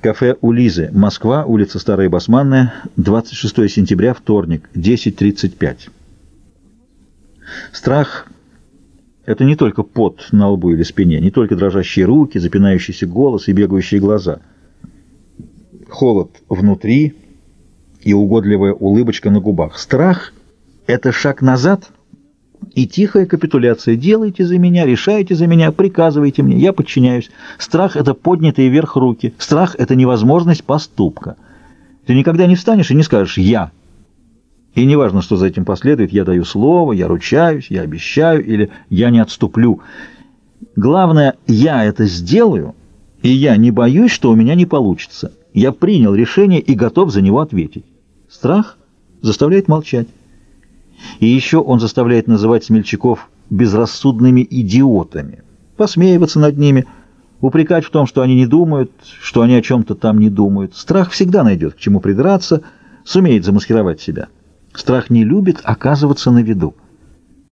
Кафе у Лизы, Москва, улица Старая Басманная, 26 сентября, вторник, 10.35. Страх — это не только пот на лбу или спине, не только дрожащие руки, запинающийся голос и бегающие глаза. Холод внутри и угодливая улыбочка на губах. Страх — это шаг назад и тихая капитуляция. Делайте за меня, решайте за меня, приказывайте мне, я подчиняюсь. Страх — это поднятые вверх руки. Страх — это невозможность поступка. Ты никогда не встанешь и не скажешь «я». И неважно, что за этим последует, я даю слово, я ручаюсь, я обещаю или я не отступлю. Главное, я это сделаю, и я не боюсь, что у меня не получится. Я принял решение и готов за него ответить. Страх заставляет молчать. И еще он заставляет называть смельчаков безрассудными идиотами, посмеиваться над ними, упрекать в том, что они не думают, что они о чем-то там не думают. Страх всегда найдет, к чему придраться, сумеет замаскировать себя. Страх не любит оказываться на виду.